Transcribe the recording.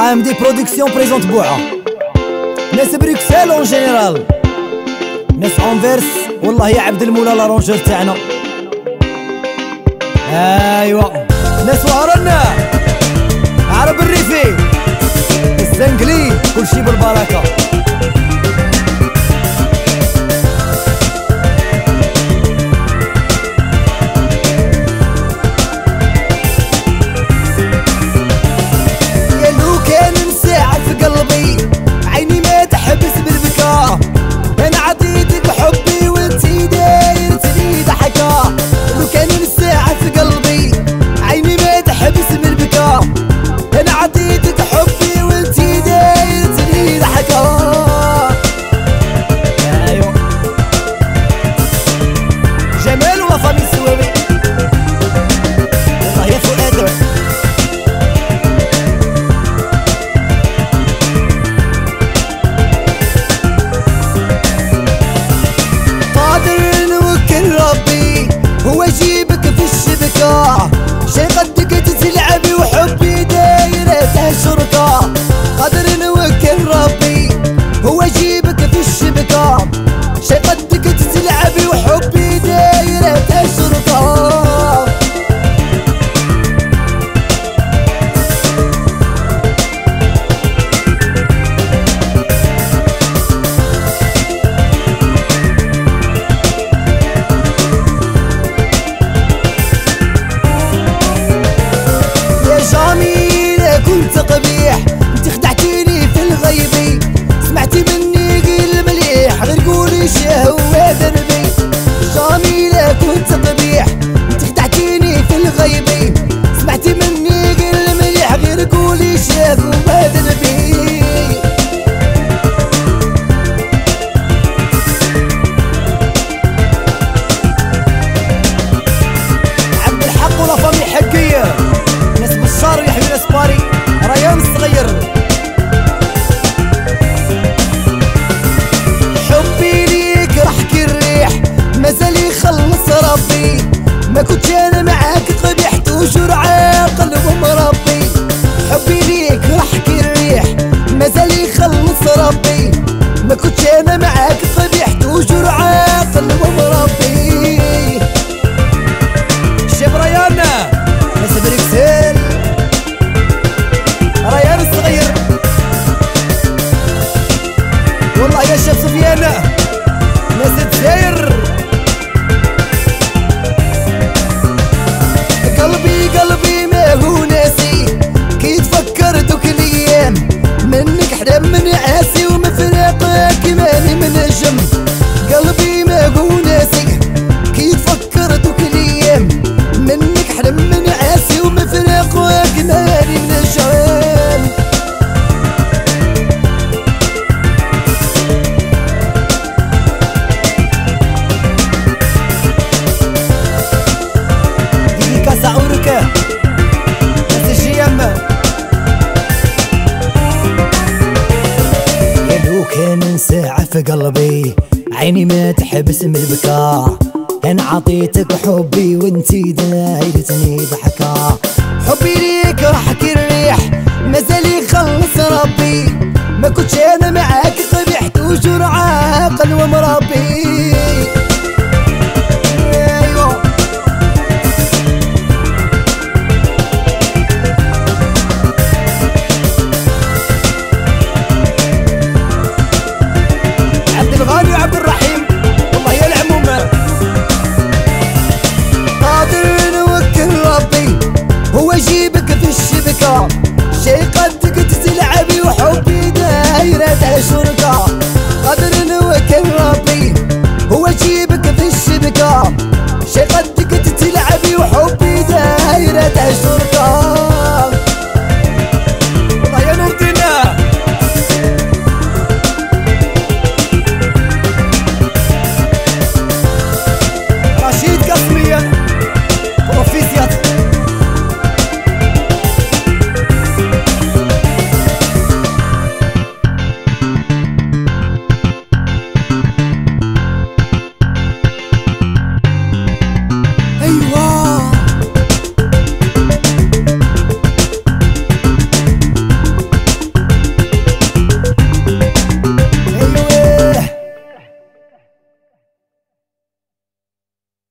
AMD Production présente بوعة ناس بروكسل اون جينيرال ناس انفيرس والله يا عبد المولى لارونجور تاعنا ايوا ناس وهرنا عرب الريفي الزنقلي كلشي بالبركه ما كنت أنا معاك ساعة في قلبي. عيني ما تحبس من البكاء. أنا عطيتك حبي وانتي دايرتني ضحكة حبي ليك راح الريح مازال يخلص ربي. ما كنتش أنا معاك قبحت وجرعة عاقل ومربي detesto